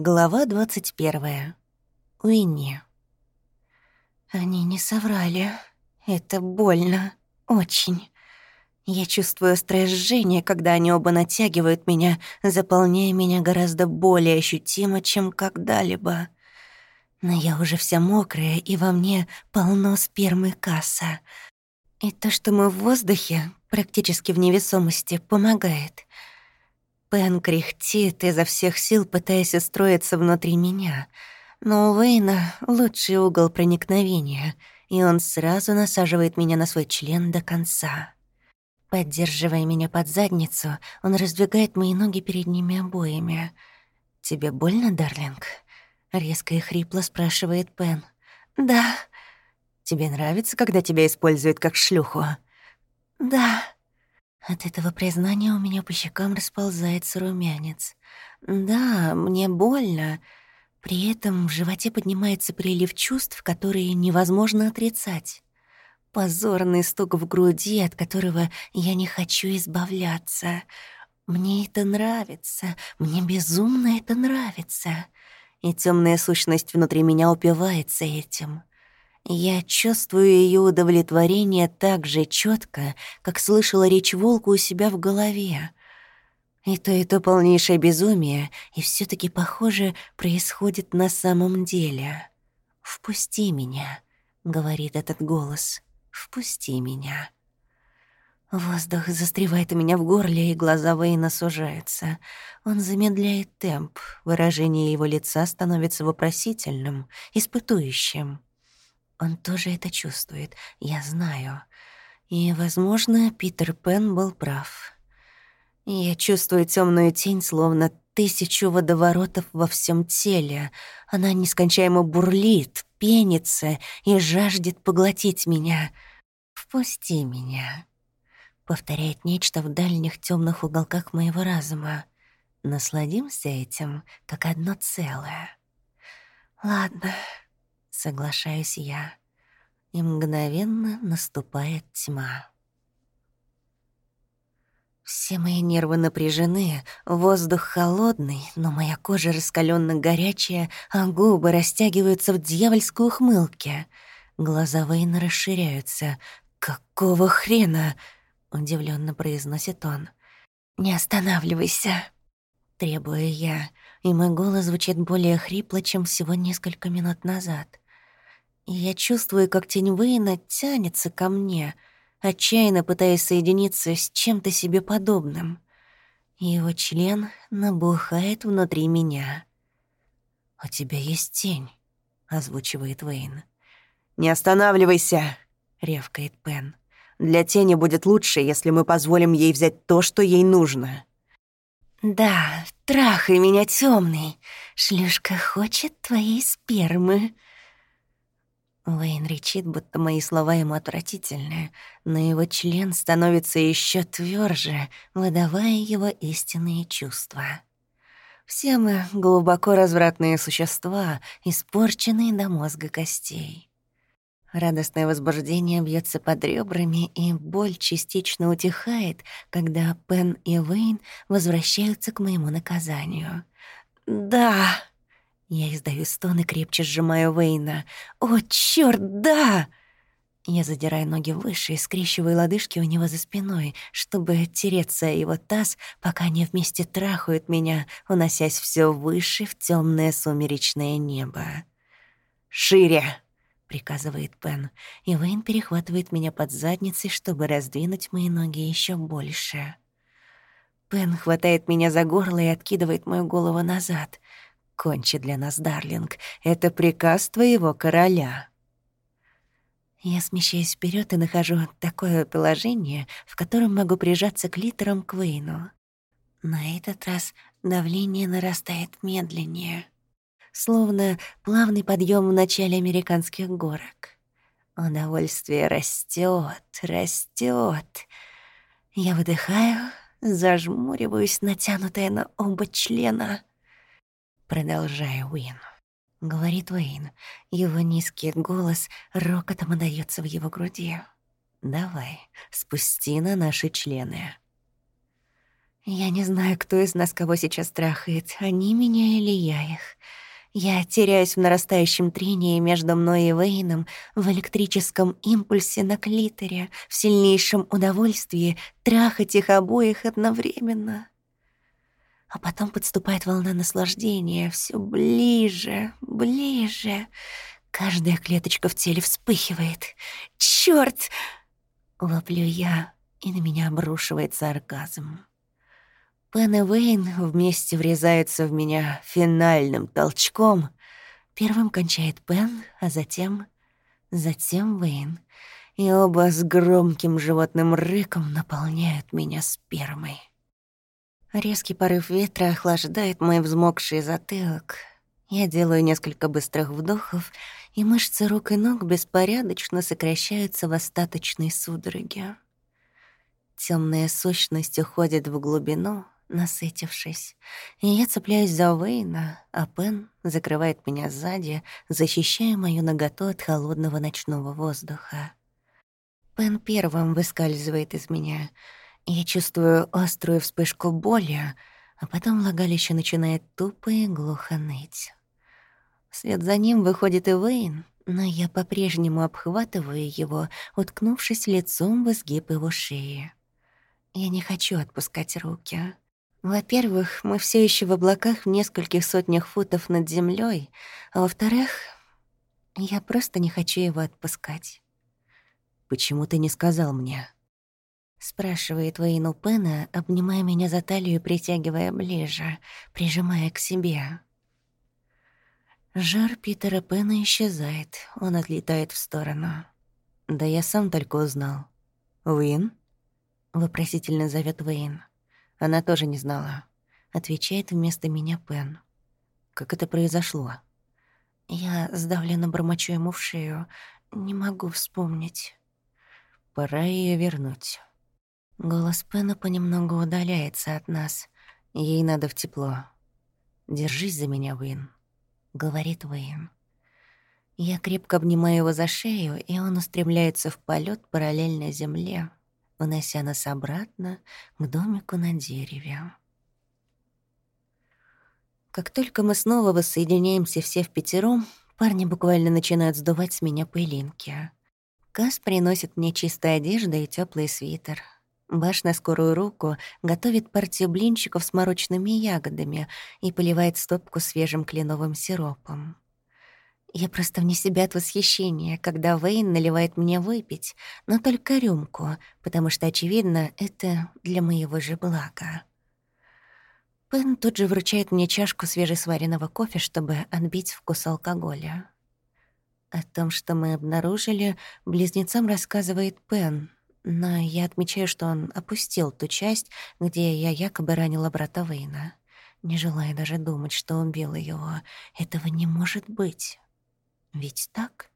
Глава 21. Уинни. Они не соврали. Это больно. Очень. Я чувствую острое жжение, когда они оба натягивают меня, заполняя меня гораздо более ощутимо, чем когда-либо. Но я уже вся мокрая, и во мне полно спермы касса. И то, что мы в воздухе, практически в невесомости, помогает — Пен кряхтит изо всех сил, пытаясь устроиться внутри меня. Но у Уэйна лучший угол проникновения, и он сразу насаживает меня на свой член до конца. Поддерживая меня под задницу, он раздвигает мои ноги перед ними обоими. «Тебе больно, Дарлинг?» — резко и хрипло спрашивает Пен. «Да». «Тебе нравится, когда тебя используют как шлюху?» «Да». От этого признания у меня по щекам расползается румянец. Да, мне больно. При этом в животе поднимается прилив чувств, которые невозможно отрицать. Позорный стук в груди, от которого я не хочу избавляться. Мне это нравится, мне безумно это нравится. И темная сущность внутри меня упивается этим. Я чувствую ее удовлетворение так же четко, как слышала речь волка у себя в голове. И то, и то полнейшее безумие, и все таки похоже, происходит на самом деле. «Впусти меня», — говорит этот голос. «Впусти меня». Воздух застревает у меня в горле, и глаза Вейна сужаются. Он замедляет темп, выражение его лица становится вопросительным, испытующим. Он тоже это чувствует, я знаю. И, возможно, Питер Пен был прав. Я чувствую темную тень, словно тысячу водоворотов во всем теле. Она нескончаемо бурлит, пенится и жаждет поглотить меня. «Впусти меня», — повторяет нечто в дальних темных уголках моего разума. Насладимся этим, как одно целое. «Ладно», соглашаюсь я. И мгновенно наступает тьма. Все мои нервы напряжены, воздух холодный, но моя кожа раскаленно горячая, а губы растягиваются в дьявольской ухмылке. Глаза Вейна расширяются. «Какого хрена?» — удивленно произносит он. «Не останавливайся!» — требую я, и мой голос звучит более хрипло, чем всего несколько минут назад я чувствую, как тень Вейна тянется ко мне, отчаянно пытаясь соединиться с чем-то себе подобным. Его член набухает внутри меня. «У тебя есть тень», — озвучивает Вейн. «Не останавливайся», — ревкает Пен. «Для тени будет лучше, если мы позволим ей взять то, что ей нужно». «Да, трахай меня, темный. Шлюшка хочет твоей спермы», Уэйн речит, будто мои слова ему отвратительны, но его член становится еще тверже, выдавая его истинные чувства. Все мы глубоко развратные существа, испорченные до мозга костей. Радостное возбуждение бьется под ребрами, и боль частично утихает, когда Пен и Уэйн возвращаются к моему наказанию. «Да!» Я издаю стон и крепче сжимаю Вейна. «О, чёрт, да!» Я задираю ноги выше и скрещиваю лодыжки у него за спиной, чтобы тереться о его таз, пока они вместе трахают меня, уносясь все выше в темное сумеречное небо. «Шире!» — приказывает Пен, и Вейн перехватывает меня под задницей, чтобы раздвинуть мои ноги еще больше. Пен хватает меня за горло и откидывает мою голову назад — Кончи для нас, Дарлинг. Это приказ твоего короля». Я смещаюсь вперед и нахожу такое положение, в котором могу прижаться к литерам к Вейну. На этот раз давление нарастает медленнее, словно плавный подъем в начале американских горок. Удовольствие растет, растет. Я выдыхаю, зажмуриваюсь, натянутая на оба члена. «Продолжай, Уин», — говорит Уин. Его низкий голос рокотом отдаётся в его груди. «Давай, спусти на наши члены». Я не знаю, кто из нас кого сейчас трахает, они меня или я их. Я теряюсь в нарастающем трении между мной и Вейном, в электрическом импульсе на клиторе, в сильнейшем удовольствии трахать их обоих одновременно. А потом подступает волна наслаждения, все ближе, ближе. Каждая клеточка в теле вспыхивает. Черт! Воплю я, и на меня обрушивается оргазм. Пен и Вейн вместе врезаются в меня финальным толчком. Первым кончает Пен, а затем... Затем Вейн. И оба с громким животным рыком наполняют меня спермой. Резкий порыв ветра охлаждает мой взмокший затылок. Я делаю несколько быстрых вдохов, и мышцы рук и ног беспорядочно сокращаются в остаточной судороге. Темная сущность уходит в глубину, насытившись. И я цепляюсь за Уэйна, а Пен закрывает меня сзади, защищая мою наготу от холодного ночного воздуха. Пен первым выскальзывает из меня. Я чувствую острую вспышку боли, а потом влагалище начинает тупо и глухо ныть. Вслед за ним выходит и Вейн, но я по-прежнему обхватываю его, уткнувшись лицом в изгиб его шеи. Я не хочу отпускать руки. Во-первых, мы все еще в облаках в нескольких сотнях футов над землей, а во-вторых, я просто не хочу его отпускать. «Почему ты не сказал мне?» Спрашивает Вейну Пена, обнимая меня за талию и притягивая ближе, прижимая к себе. Жар Питера Пена исчезает, он отлетает в сторону. «Да я сам только узнал». «Уин?» — вопросительно зовет Вейн. Она тоже не знала. Отвечает вместо меня Пен. Как это произошло? Я сдавленно бормочу ему в шею. Не могу вспомнить. Пора ее вернуть. Голос Пена понемногу удаляется от нас. Ей надо в тепло. «Держись за меня, Уин», — говорит Уин. Я крепко обнимаю его за шею, и он устремляется в полет параллельно земле, унося нас обратно к домику на дереве. Как только мы снова воссоединяемся все в пятером, парни буквально начинают сдувать с меня пылинки. Кас приносит мне чистую одежду и теплый свитер. Баш на скорую руку готовит партию блинчиков с морочными ягодами и поливает стопку свежим кленовым сиропом. Я просто вне себя от восхищения, когда Вейн наливает мне выпить, но только рюмку, потому что, очевидно, это для моего же блага. Пен тут же вручает мне чашку свежесваренного кофе, чтобы отбить вкус алкоголя. О том, что мы обнаружили, близнецам рассказывает Пен, но я отмечаю, что он опустил ту часть, где я якобы ранила брата Вейна. Не желая даже думать, что убила его. Этого не может быть. Ведь так?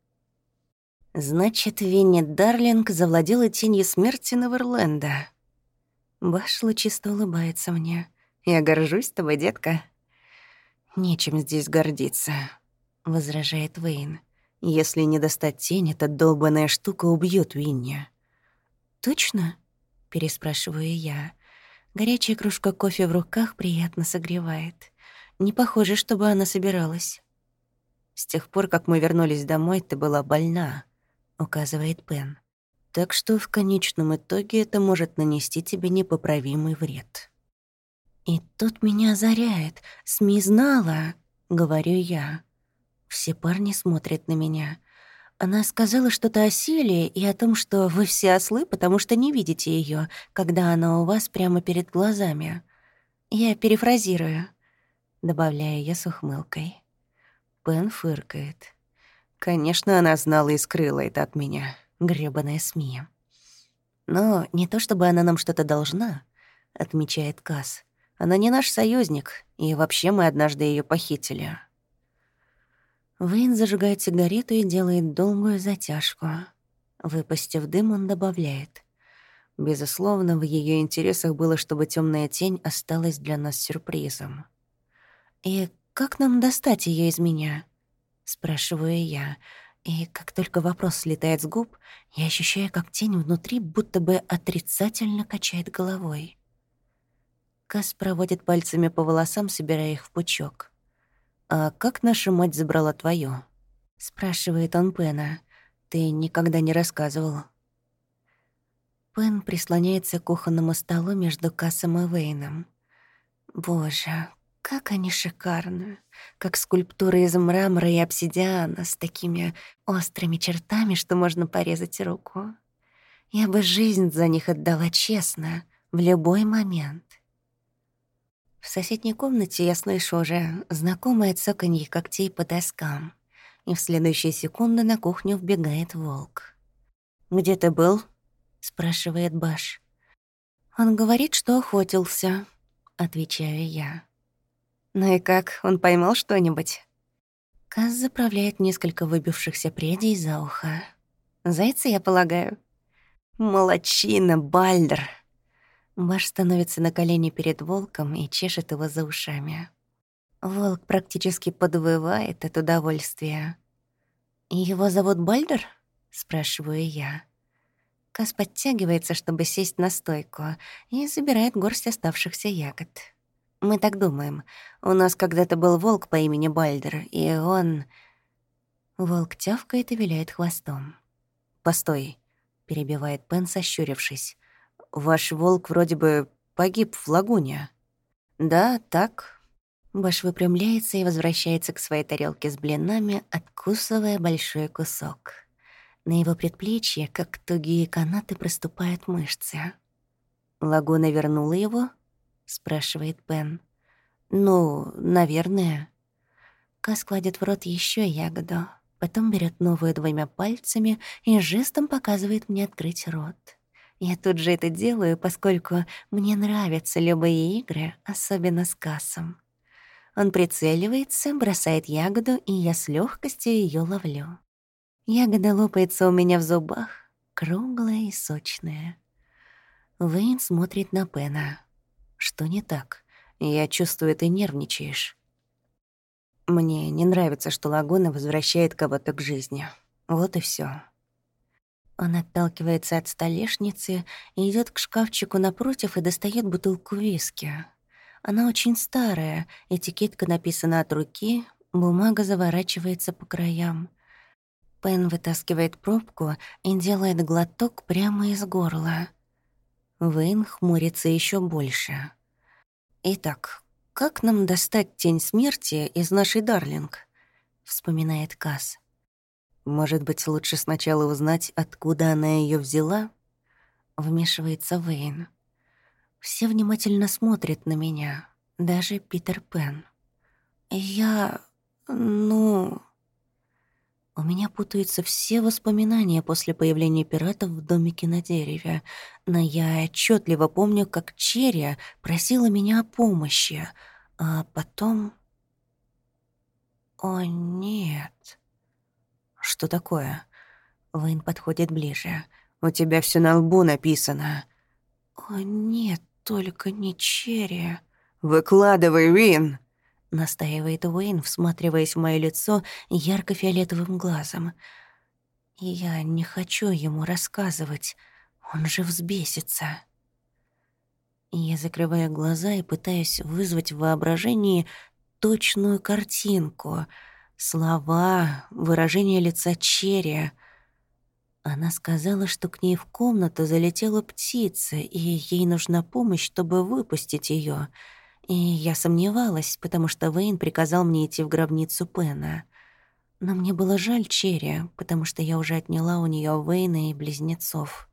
Значит, Винни Дарлинг завладела тенью смерти Неверленда. Баш лучисто улыбается мне. Я горжусь тобой, детка. Нечем здесь гордиться, возражает Вейн. Если не достать тень, эта долбаная штука убьет Винни. Точно? переспрашиваю я. Горячая кружка кофе в руках приятно согревает. Не похоже, чтобы она собиралась. С тех пор, как мы вернулись домой, ты была больна, указывает Пен. Так что в конечном итоге это может нанести тебе непоправимый вред. И тут меня озаряет. СМИ знала, говорю я. Все парни смотрят на меня. Она сказала что-то о силе и о том, что вы все ослы, потому что не видите ее, когда она у вас прямо перед глазами. Я перефразирую, добавляю я с ухмылкой. Пен фыркает. Конечно, она знала и скрыла это от меня, грёбаная СМИ. Но не то чтобы она нам что-то должна, отмечает Касс. Она не наш союзник, и вообще мы однажды ее похитили. Вейн зажигает сигарету и делает долгую затяжку. Выпустив дым, он добавляет. Безусловно, в ее интересах было, чтобы темная тень осталась для нас сюрпризом. «И «Как нам достать ее из меня?» — спрашиваю я. И как только вопрос слетает с губ, я ощущаю, как тень внутри будто бы отрицательно качает головой. Кас проводит пальцами по волосам, собирая их в пучок. «А как наша мать забрала твою? спрашивает он Пена. «Ты никогда не рассказывал». Пен прислоняется к кухонному столу между Кассом и Вейном. Боже, как они шикарны. Как скульптуры из мрамора и обсидиана с такими острыми чертами, что можно порезать руку. Я бы жизнь за них отдала честно, в любой момент. В соседней комнате я слышу уже знакомое цоканье когтей по доскам, и в следующую секунду на кухню вбегает волк. «Где ты был?» — спрашивает Баш. «Он говорит, что охотился», — отвечаю я. «Ну и как, он поймал что-нибудь?» Каз заправляет несколько выбившихся прядей за ухо. «Зайца, я полагаю?» «Молодчина, Бальдер!» Баш становится на колени перед волком и чешет его за ушами. Волк практически подвывает от удовольствия. «Его зовут Бальдер?» — спрашиваю я. Кас подтягивается, чтобы сесть на стойку, и забирает горсть оставшихся ягод. Мы так думаем. У нас когда-то был волк по имени Бальдер, и он... Волк тявкает и виляет хвостом. «Постой», — перебивает Пен, сощурившись. Ваш волк вроде бы погиб в лагуне». «Да, так». Баш выпрямляется и возвращается к своей тарелке с блинами, откусывая большой кусок. На его предплечье, как тугие канаты, проступают мышцы. «Лагуна вернула его?» — спрашивает Пен. «Ну, наверное». Кас кладет в рот еще ягоду, потом берет новую двумя пальцами и жестом показывает мне открыть рот. Я тут же это делаю, поскольку мне нравятся любые игры, особенно с кассом. Он прицеливается, бросает ягоду, и я с легкостью ее ловлю. Ягода лопается у меня в зубах, круглая и сочная. Вейн смотрит на Пена. «Что не так? Я чувствую, ты нервничаешь». Мне не нравится, что Лагуна возвращает кого-то к жизни. Вот и все. Он отталкивается от столешницы и идет к шкафчику напротив и достает бутылку виски. Она очень старая, этикетка написана от руки, бумага заворачивается по краям. Пен вытаскивает пробку и делает глоток прямо из горла. Вейн хмурится еще больше. «Итак, как нам достать тень смерти из нашей Дарлинг?» — вспоминает Касс. Может быть, лучше сначала узнать, откуда она ее взяла? Вмешивается Вейн. Все внимательно смотрят на меня, даже Питер Пен. Я... ну... У меня путаются все воспоминания после появления пиратов в домике на дереве, но я отчетливо помню, как Черри просила меня о помощи, а потом... О, нет... «Что такое?» Вейн подходит ближе. «У тебя все на лбу написано». «О, нет, только не Черри». «Выкладывай, Вин!» Настаивает Уэйн, всматриваясь в моё лицо ярко-фиолетовым глазом. «Я не хочу ему рассказывать. Он же взбесится». Я закрываю глаза и пытаюсь вызвать в воображении точную картинку — Слова, выражение лица Черри. Она сказала, что к ней в комнату залетела птица, и ей нужна помощь, чтобы выпустить ее. И я сомневалась, потому что Вейн приказал мне идти в гробницу Пена. Но мне было жаль Черри, потому что я уже отняла у нее Вейна и близнецов.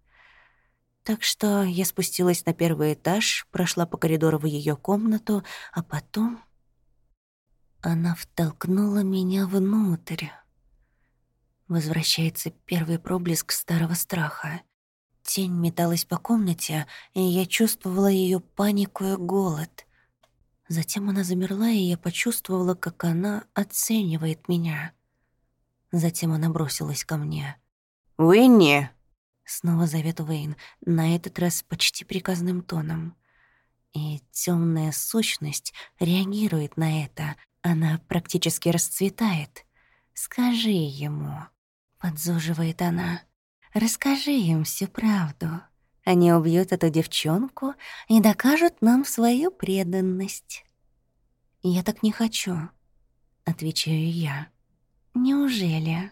Так что я спустилась на первый этаж, прошла по коридору в ее комнату, а потом она втолкнула меня внутрь. Возвращается первый проблеск старого страха. Тень металась по комнате, и я чувствовала ее панику и голод. Затем она замерла, и я почувствовала, как она оценивает меня. Затем она бросилась ко мне. «Уинни!» — снова зовет Уэйн, на этот раз почти приказным тоном. И темная сущность реагирует на это, она практически расцветает. Скажи ему, подзуживает она. Расскажи им всю правду. Они убьют эту девчонку и докажут нам свою преданность. Я так не хочу. отвечаю я. Неужели?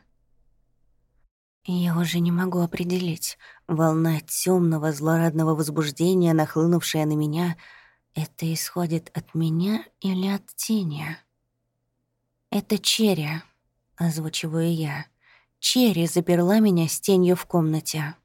Я уже не могу определить, волна темного злорадного возбуждения, нахлынувшая на меня, это исходит от меня или от тени? Это Черри, озвучиваю я. Черри заперла меня с тенью в комнате.